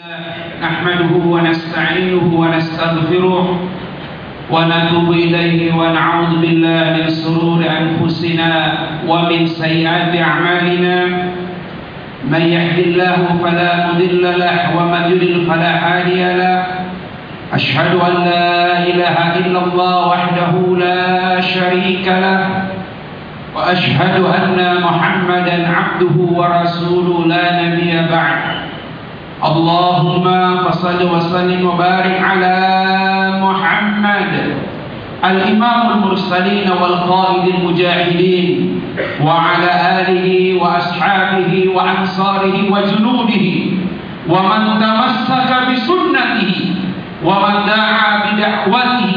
نحمده ونستعينه ونستغفره ونتوب إليه ونعوذ بالله من سرور أنفسنا ومن سيئات أعمالنا. من يهد الله فلا مضل له ومن يضلل فلا هادي له. أشهد أن لا إله إلا الله وحده لا شريك له. وأشهد أن محمدا عبده ورسوله لا نبي بعد. اللهم فصل وسلم وبارك على محمد الإمام المرسلين والقائد المجاهدين وعلى آله وأصحابه وأنصاره وجنوده ومن تمسك بسنته ومن دعا بدعوته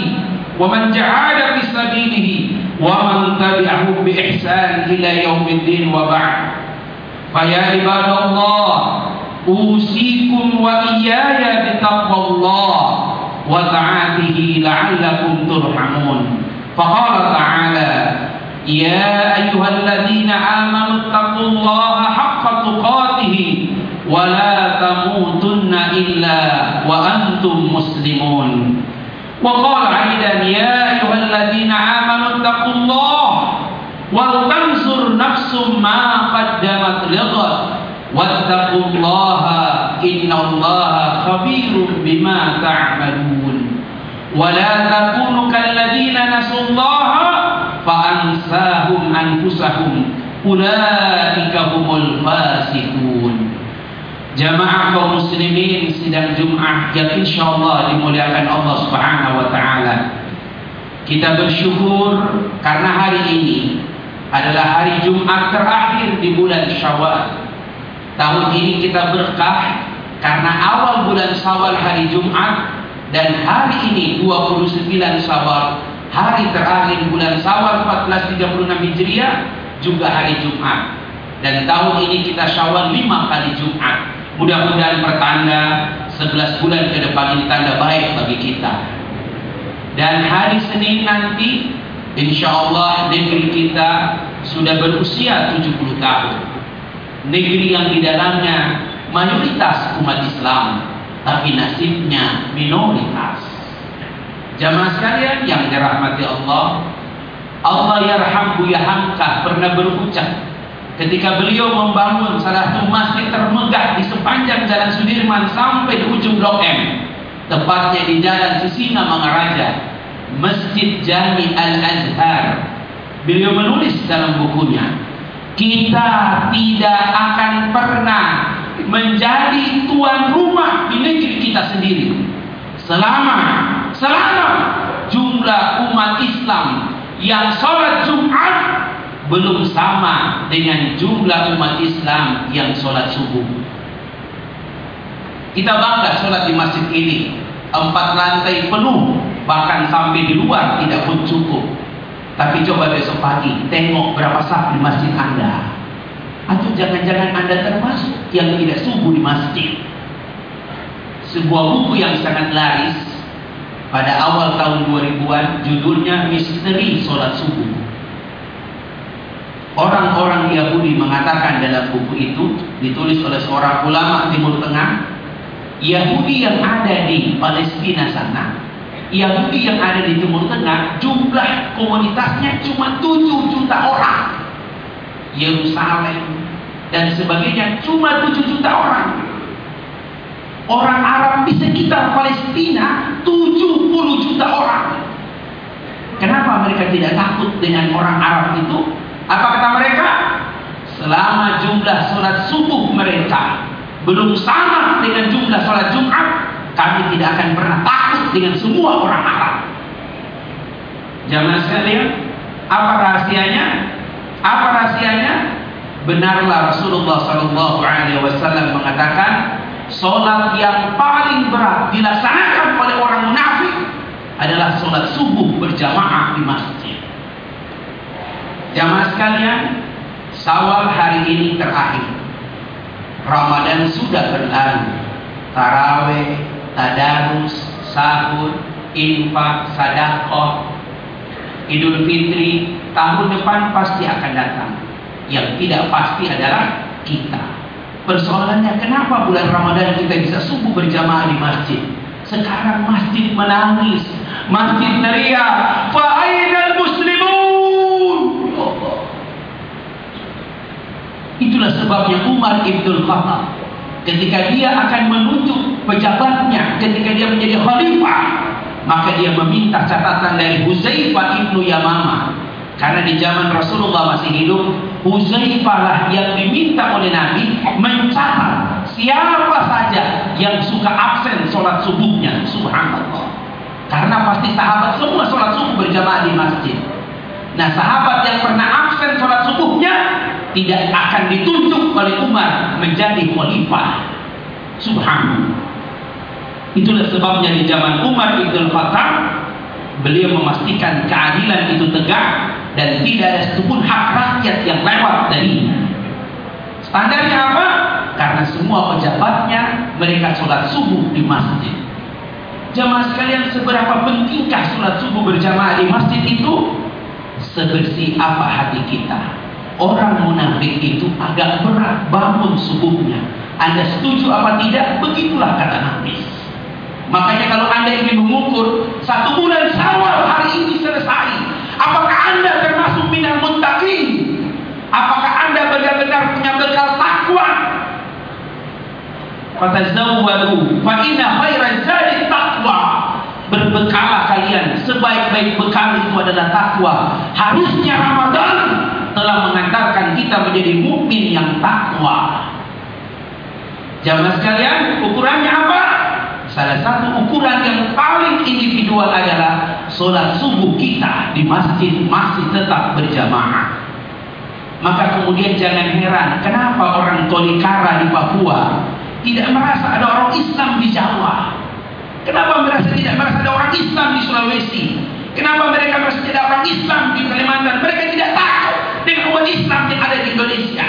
ومن جعل في سبيله ومن تبعهم بإحسان إلى يوم الدين وبعد فيا عباد الله أوصيكم وإياي بتقوى الله وطاعته لعلكم ترحمون فقال تعالى يا أيها الذين آمنوا اتقوا الله حق تقاته ولا تموتن إلا وأنتم مسلمون وقال أيضا يا أيها الذين آمنوا اتقوا الله ولتنظر نفس ما قدمت لغد wattaqullaha innallaha khabirum bima ta'malun wa la takunu kalladzina nasullaha fa فَأَنْسَاهُمْ anfusahum ulaika humul الْفَاسِقُونَ Jamaah kaum muslimin sidang Jumat yang insyaallah dimuliakan Allah Subhanahu wa taala. Kita bersyukur karena hari ini adalah hari Jumat terakhir di bulan Syawal. Tahun ini kita berkah karena awal bulan Syawal hari Jumat dan hari ini 29 Syawal hari terakhir bulan Syawal 1436 Hijriah juga hari Jumat. Dan tahun ini kita Syawal 5 kali Jumat. Mudah-mudahan pertanda 11 bulan ke depan ini tanda baik bagi kita. Dan hari Senin nanti insya Allah negeri kita sudah berusia 70 tahun. Negeri yang di dalamnya mayoritas umat Islam, tapi nasibnya minoritas. Jamaah sekalian yang dirahmati Allah, Allah yarham Buya Hamka pernah berucap ketika beliau membangun salah satu masjid termegah di sepanjang Jalan Sudirman sampai di ujung Blok M, tepatnya di Jalan Sisina Mangaraja, Masjid Jami Al-Azhar. Beliau menulis dalam bukunya, kita tidak akan pernah menjadi tuan rumah di negeri kita sendiri selama selama jumlah umat Islam yang sholat Jumat belum sama dengan jumlah umat Islam yang sholat subuh. Kita bangga sholat di masjid ini empat lantai penuh bahkan sampai di luar tidak pun cukup. Tapi coba besok pagi tengok berapa saf di masjid Anda. Atau jangan-jangan Anda termasuk yang tidak subuh di masjid. Sebuah buku yang sangat laris pada awal tahun 2000-an judulnya Misteri Sholat Subuh. Orang-orang Yahudi mengatakan dalam buku itu ditulis oleh seorang ulama Timur Tengah, Yahudi yang ada di Palestina sana, Yahudi yang ada di Timur Tengah, jumlah komunitasnya cuma 7 juta orang. Yerusalem dan sebagainya cuma 7 juta orang. Orang Arab di sekitar Palestina 70 juta orang. Kenapa mereka tidak takut dengan orang Arab itu? Apa kata mereka? Selama jumlah sholat subuh mereka belum sama dengan jumlah sholat Jumat, kami tidak akan pernah takut dengan semua orang Arab. Jangan sekalian, apa rahasianya? Apa rahasianya? Benarlah Rasulullah Shallallahu Alaihi Wasallam mengatakan, sholat yang paling berat dilaksanakan oleh orang munafik adalah sholat subuh berjamaah di masjid. Jamaah sekalian, Sawal hari ini terakhir. Ramadan sudah berlalu. Taraweh, tadarus, sahur, infak, sadaqah, Idul Fitri tahun depan pasti akan datang. Yang tidak pasti adalah kita. Persoalannya kenapa bulan Ramadan kita bisa subuh berjamaah di masjid? Sekarang masjid menangis, masjid teriak, "Fa'ainal muslimun?" Itulah sebabnya Umar Ibn Khattab ketika dia akan menunjuk pejabatnya ketika dia menjadi khalifah maka dia meminta catatan dari Huzaifah ibnu Yamamah. Karena di zaman Rasulullah masih hidup Huzaifah lah yang diminta oleh Nabi mencatat siapa saja yang suka absen sholat subuhnya. Subhanallah. Karena pasti sahabat semua sholat subuh berjamaah di masjid. Nah sahabat yang pernah absen sholat subuhnya tidak akan ditunjuk oleh Umar menjadi khalifah. Subhanallah Itulah sebabnya di zaman Umar Ibn Khattab beliau memastikan keadilan itu tegak dan tidak ada satupun hak rakyat yang lewat darinya. Standarnya apa? Karena semua pejabatnya mereka sholat subuh di masjid. Jamaah sekalian seberapa pentingkah sholat subuh berjamaah di masjid itu? Sebersih apa hati kita? Orang munafik itu agak berat bangun subuhnya. Anda setuju apa tidak? Begitulah kata Nabi. Makanya kalau anda ingin mengukur satu bulan sawal hari ini selesai, apakah anda termasuk minal muttaqin? Apakah anda benar-benar punya bekal takwa? Fatazawwadu fa inna khairaz zadi taqwa. Berbekalah kalian, sebaik-baik bekal itu adalah takwa. Harusnya Ramadan telah mengantarkan kita menjadi mukmin yang takwa. Jamaah sekalian, ukurannya apa? Salah satu ukuran yang paling individual adalah sholat subuh kita di masjid masih tetap berjamaah. Maka kemudian jangan heran kenapa orang Tolikara di Papua tidak merasa ada orang Islam di Jawa. Kenapa merasa tidak merasa ada orang Islam di Sulawesi? Kenapa mereka merasa tidak ada orang Islam di Kalimantan? Mereka tidak takut dengan umat Islam yang ada di Indonesia.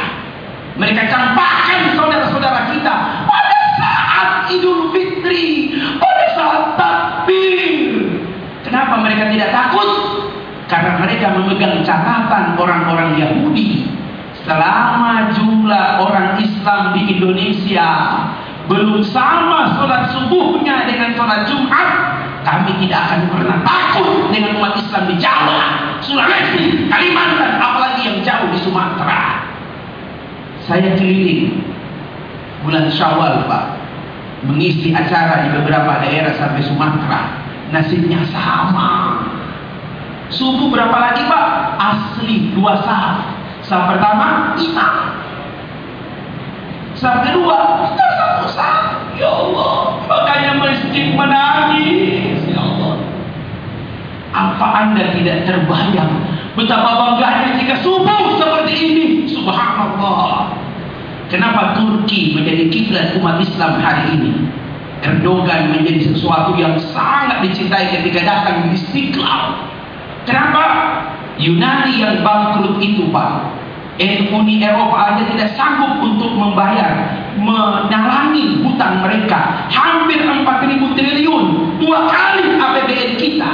Mereka campakkan saudara-saudara kita pada saat Idul Fitri, pada saat takbir. Kenapa mereka tidak takut? Karena mereka memegang catatan orang-orang Yahudi. Selama jumlah orang Islam di Indonesia belum sama sholat subuhnya dengan sholat Jumat, kami tidak akan pernah takut dengan umat Islam di Jawa, Sulawesi, Kalimantan, apalagi yang jauh di Sumatera. Saya keliling bulan Syawal, Pak, mengisi acara di beberapa daerah sampai Sumatera. Nasibnya sama. Subuh berapa lagi, Pak? Asli dua sah. Sah pertama, imam. Sah kedua, kita satu sah. Ya Allah, makanya masjid menangis. Ya Allah. Apa anda tidak terbayang betapa bangganya jika subuh seperti ini? Subhanallah. Kenapa Turki menjadi kiblat umat Islam hari ini? Erdogan menjadi sesuatu yang sangat dicintai ketika datang di Istiqlal. Kenapa? Yunani yang bangkrut itu Pak. Uni Eropa aja tidak sanggup untuk membayar menalangi hutang mereka hampir 4.000 triliun dua kali APBN kita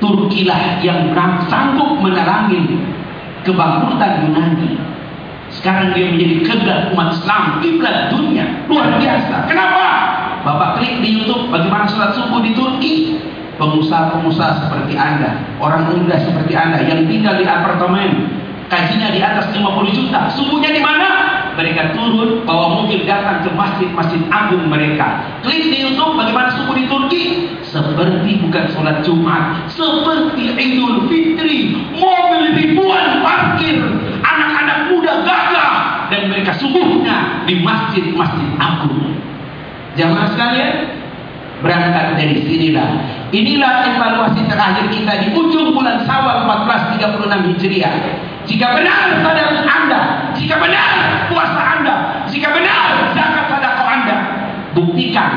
Turkilah yang sanggup menalangi kebangkrutan Yunani sekarang dia menjadi kiblat umat Islam kiblat dunia luar biasa kenapa Bapak klik di YouTube bagaimana sholat subuh di Turki pengusaha-pengusaha seperti Anda orang muda seperti Anda yang tinggal di apartemen Kajinya di atas 50 juta. Subuhnya di mana? Mereka turun bawa mobil datang ke masjid-masjid agung mereka. Klik di YouTube bagaimana subuh di Turki. Seperti bukan sholat Jumat. Seperti Idul Fitri. Mobil ribuan parkir. Anak-anak muda gagah. Dan mereka subuhnya di masjid-masjid agung. Jamaah sekalian, berangkat dari sinilah. Inilah evaluasi terakhir kita di ujung bulan Sawal 1436 Hijriah. Jika benar sadar Anda, jika benar puasa Anda, jika benar zakat sedekah Anda, buktikan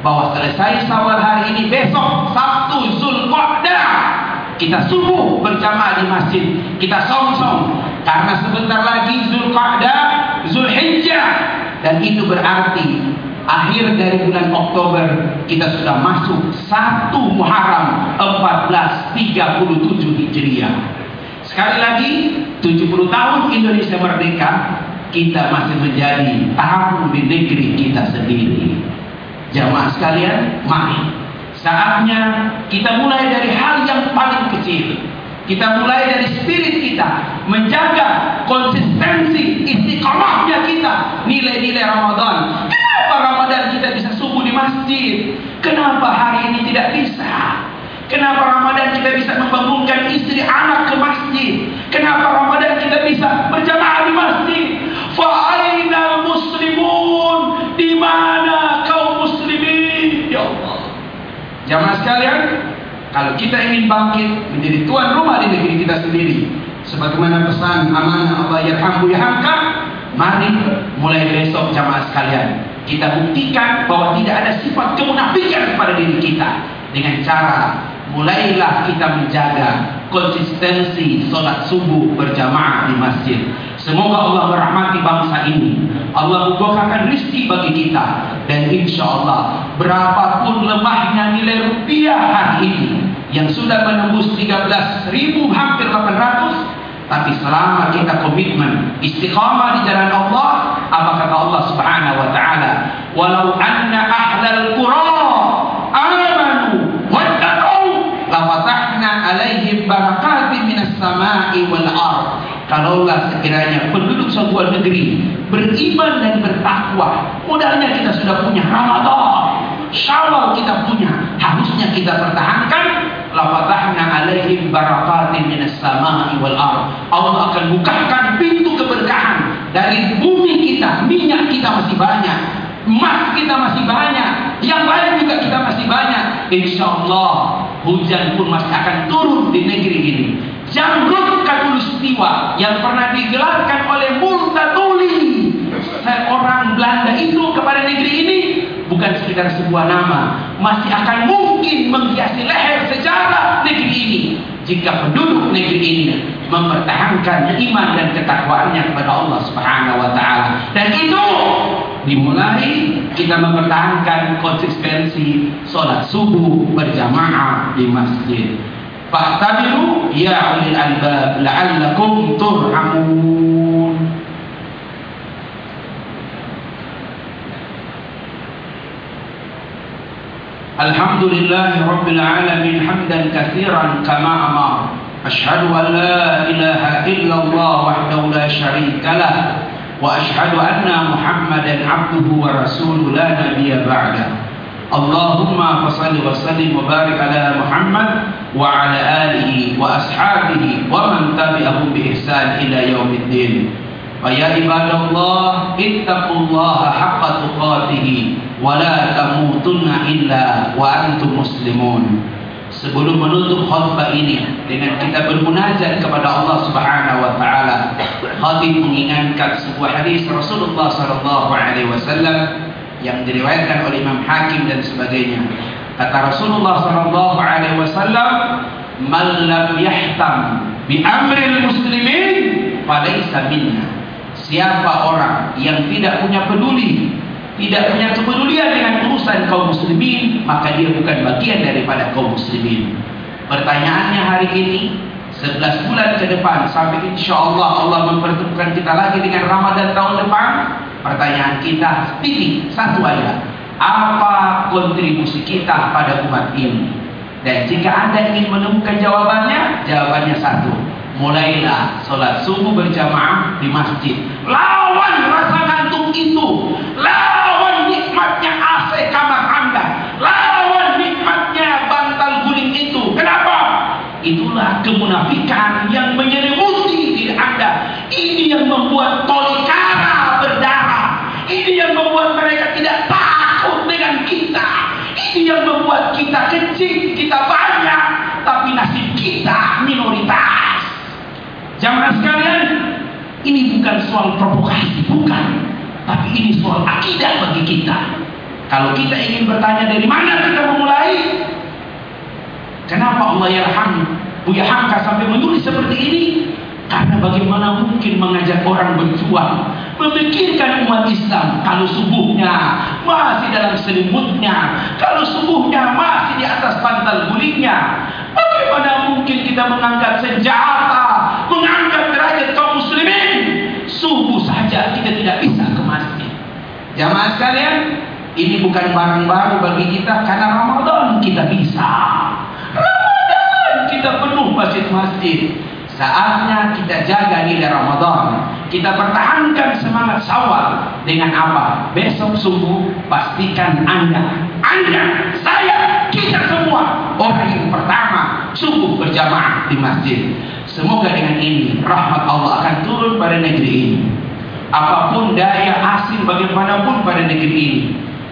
bahwa selesai Sawal hari ini besok Sabtu Zulqa'dah kita subuh berjamaah di masjid, kita song-song karena sebentar lagi Zulqa'dah, Zulhijjah dan itu berarti akhir dari bulan Oktober kita sudah masuk 1 Muharram 1437 Hijriah. Sekali lagi 70 tahun Indonesia merdeka kita masih menjadi tamu di negeri kita sendiri. Jamaah sekalian, mari saatnya kita mulai dari hal yang paling kecil. Kita mulai dari spirit kita menjaga konsistensi istiqamahnya kita nilai-nilai Ramadan. Ramadan kita bisa subuh di masjid? Kenapa hari ini tidak bisa? Kenapa Ramadan kita bisa membangunkan istri anak ke masjid? Kenapa Ramadan kita bisa berjamaah di masjid? Fa'ainal muslimun di mana kaum muslimin? Ya Allah. Jamaah sekalian, kalau kita ingin bangkit menjadi tuan rumah di negeri kita sendiri, sebagaimana pesan amanah Allah yarhamu yahamka, mari mulai besok jamaah sekalian kita buktikan bahwa tidak ada sifat kemunafikan pada diri kita dengan cara mulailah kita menjaga konsistensi solat subuh berjamaah di masjid. Semoga Allah merahmati bangsa ini. Allah membukakan rizki bagi kita. Dan insya Allah berapapun lemahnya nilai rupiah hari ini. Yang sudah menembus 13 ribu hampir 800. Tapi selama kita komitmen istiqamah di jalan Allah. Apa kata Allah subhanahu wa ta'ala. Walau anna ahlal qura amanu wattaqau lafatahna alaihim barakatin minas sama'i wal ardh Kalaulah sekiranya penduduk sebuah negeri beriman dan bertakwa, modalnya kita sudah punya Ramadan, Syawal kita punya, harusnya kita pertahankan. Lafatahna alaihim barakatin minas sama'i wal ard. Allah akan bukakan pintu keberkahan dari bumi kita, minyak kita masih banyak, emas kita masih banyak, yang lain juga kita masih banyak. Insya Allah hujan pun masih akan turun di negeri ini. Jamrut Katulistiwa yang pernah digelarkan oleh Multatuli seorang Belanda itu kepada negeri ini bukan sekedar sebuah nama masih akan mungkin menghiasi leher sejarah negeri ini. Jika penduduk negeri ini mempertahankan iman dan ketakwaannya kepada Allah Subhanahu wa taala. Dan itu dimulai kita mempertahankan konsistensi sholat subuh berjamaah di masjid. Fa'tabiru ya ulil albab la'allakum turhamun. الحمد لله رب العالمين حمدا كثيرا كما أمر. أشهد أن لا إله إلا الله وحده لا شريك له وأشهد أن محمدا عبده ورسوله لا نبي بعده. اللهم فصل وسلم وبارك على محمد وعلى آله وأصحابه ومن تبعهم بإحسان إلى يوم الدين. Faya ibadallah ittaqullaha haqqa tuqatihi wa la tamutunna illa wa antum muslimun. Sebelum menutup khutbah ini dengan kita bermunajat kepada Allah Subhanahu wa taala, khatib mengingatkan sebuah hadis Rasulullah sallallahu alaihi wasallam yang diriwayatkan oleh Imam Hakim dan sebagainya. Kata Rasulullah sallallahu alaihi wasallam, "Man lam yahtam bi amril muslimin falaysa minna." Siapa orang yang tidak punya peduli, tidak punya kepedulian dengan urusan kaum muslimin, maka dia bukan bagian daripada kaum muslimin. Pertanyaannya hari ini, 11 bulan ke depan sampai insya Allah Allah mempertemukan kita lagi dengan Ramadan tahun depan Pertanyaan kita titik satu aja. Apa kontribusi kita pada umat ini? Dan jika anda ingin menemukan jawabannya, jawabannya satu. Mulailah sholat subuh berjamaah di masjid. Lawan rasa ngantuk itu. Lawan nikmatnya AC kamar anda. Lawan nikmatnya bantal guling itu. Kenapa? Itulah kemunafikan yang menyelimuti diri anda. Ini yang membuat tolikara ini bukan soal provokasi, bukan. Tapi ini soal akidah bagi kita. Kalau kita ingin bertanya dari mana kita memulai, kenapa Allah yarham, Buya Hamka sampai menulis seperti ini? Karena bagaimana mungkin mengajak orang berjuang Memikirkan umat Islam Kalau subuhnya masih dalam selimutnya Kalau subuhnya masih di atas pantal gulingnya Bagaimana mungkin kita mengangkat senjata Jamaah sekalian, ini bukan barang baru bagi kita karena Ramadan kita bisa. Ramadan kita penuh masjid-masjid. Saatnya kita jaga nilai Ramadan. Kita pertahankan semangat sawal dengan apa? Besok subuh pastikan Anda, Anda, saya, kita semua orang yang pertama subuh berjamaah di masjid. Semoga dengan ini rahmat Allah akan turun pada negeri ini. apapun daya asing bagaimanapun pada negeri ini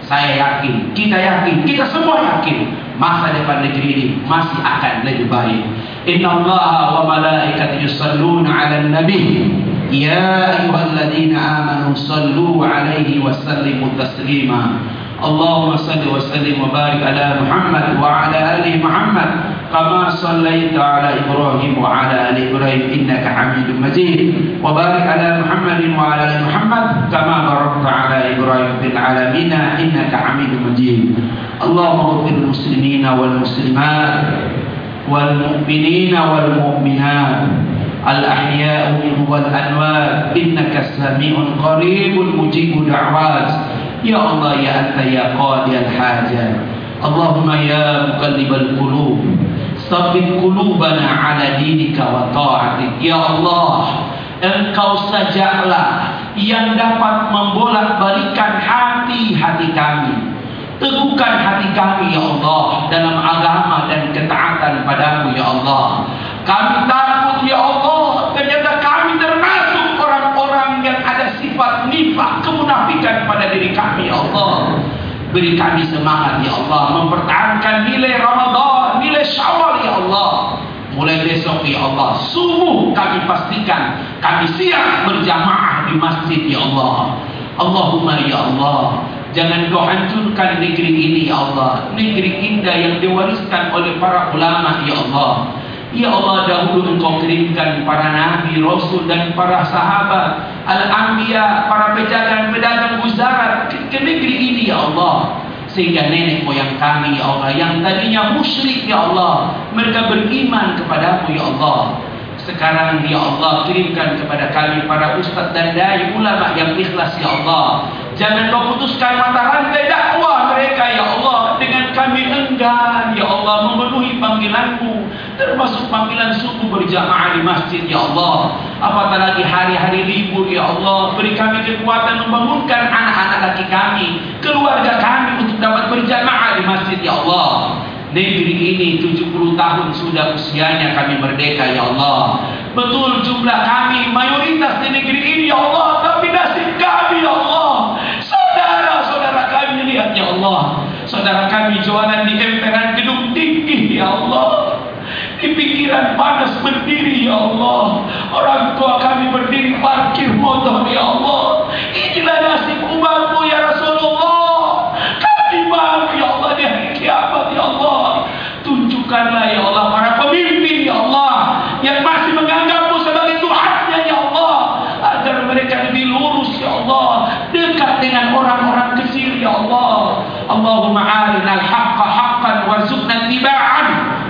saya yakin, kita yakin, kita semua yakin masa depan negeri ini masih akan lebih baik. Inna Allah wa malaikat yusalluna ala nabi. Ya ayuhalladina amanu sallu alaihi wa sallimu taslima. Allahumma salli wa sallim wa barik ala muhammad wa ala alihi muhammad. كما صليت على إبراهيم وعلى آل إبراهيم إنك حميد مجيد. وبارك على محمد وعلى آل محمد كما باركت على إبراهيم في العالمين إنك حميد مجيد. اللهم اغفر المسلمين والمسلمات والمؤمنين والمؤمنات. الأحياء منه والأنوار إنك سميع قريب مجيب دعوات. يا الله يا أنت يا قاضي الحاجة. اللهم يا مقلب القلوب. Sabit kulubana ala dinika wa ta'atik. Ya Allah, Engkau sajalah yang dapat membolak-balikan hati-hati kami. Teguhkan hati kami ya Allah dalam agama dan ketaatan padamu ya Allah. Kami takut ya Allah ternyata kami termasuk orang-orang yang ada sifat nifak kemunafikan pada diri kami ya Allah. Beri kami semangat ya Allah. Mempertahankan nilai Ramadan, nilai Syawal ya Allah. Mulai besok ya Allah. Subuh kami pastikan Kami siap berjamaah di masjid ya Allah. Allahumma ya Allah. Jangan kau hancurkan negeri ini ya Allah. Negeri indah yang diwariskan oleh para ulama ya Allah. Ya Allah dahulu engkau kirimkan para nabi, rasul dan para sahabat Al-Anbiya, para pedagang-pedagang buzarat ke, ke negeri ini ya Allah. Sehingga nenek moyang kami ya Allah yang tadinya musyrik ya Allah mereka beriman kepadamu ya Allah. Sekarang ya Allah kirimkan kepada kami para ustaz dan dai ulama yang ikhlas ya Allah. Jangan kau putuskan mata rantai dakwah mereka ya Allah. Dengan kami enggan ya Allah memenuhi panggilanmu termasuk panggilan suku berjamaah di masjid ya Allah. Apatah lagi hari-hari libur ya Allah. Beri kami kekuatan membangunkan anak-anak laki kami keluarga kami untuk dapat berjamaah di masjid ya Allah. Negeri ini 70 tahun sudah usianya kami merdeka ya Allah. Betul jumlah kami mayoritas di negeri ini ya Allah. Tapi nasib kami ya Allah. Saudara-saudara kami lihat ya Allah. Saudara kami jualan di emperan gedung tinggi ya Allah di pikiran panas berdiri ya Allah. Orang tua kami berdiri parkir motor ya Allah. Inilah nasib umatmu ya Rasulullah. Kami malu ya Allah di hari kiamat ya Allah. Tunjukkanlah ya Allah para pemimpin ya Allah yang masih menganggapmu sebagai Tuhannya ya Allah agar mereka lebih lurus ya Allah dekat dengan orang-orang kecil ya Allah. Allahumma arinal haqqa haqqan warzuqna tiba'an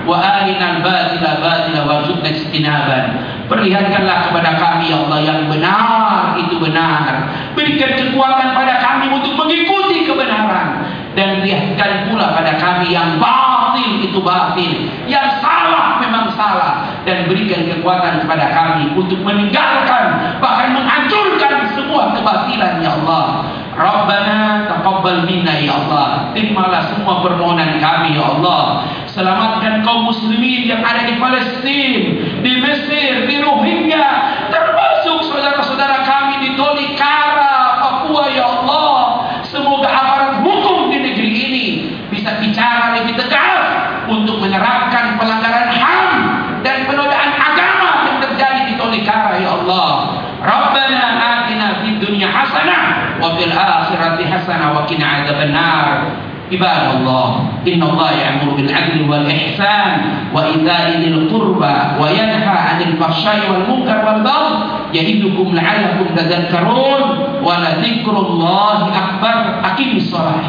wa arinal batila batila warzuqna istinaban. Perlihatkanlah kepada kami ya Allah yang benar itu benar. Berikan kekuatan pada kami untuk mengikuti kebenaran. Dan lihatkan pula pada kami yang batil itu batil. Yang salah memang salah. Dan berikan kekuatan kepada kami untuk meninggalkan bahkan menghancurkan semua kebatilan ya Allah Rabbana taqabbal minna ya Allah. Terimalah semua permohonan kami ya Allah. Selamatkan kaum muslimin yang ada di Palestin, di Mesir, di Rohingya, عباد الله إن الله يأمر بالعدل والإحسان وإيتاء ذي القربى وينهى عن الفحشاء والمنكر والبغي يعظكم لعلكم تذكرون ولذكر الله أكبر أقيموا الصلاة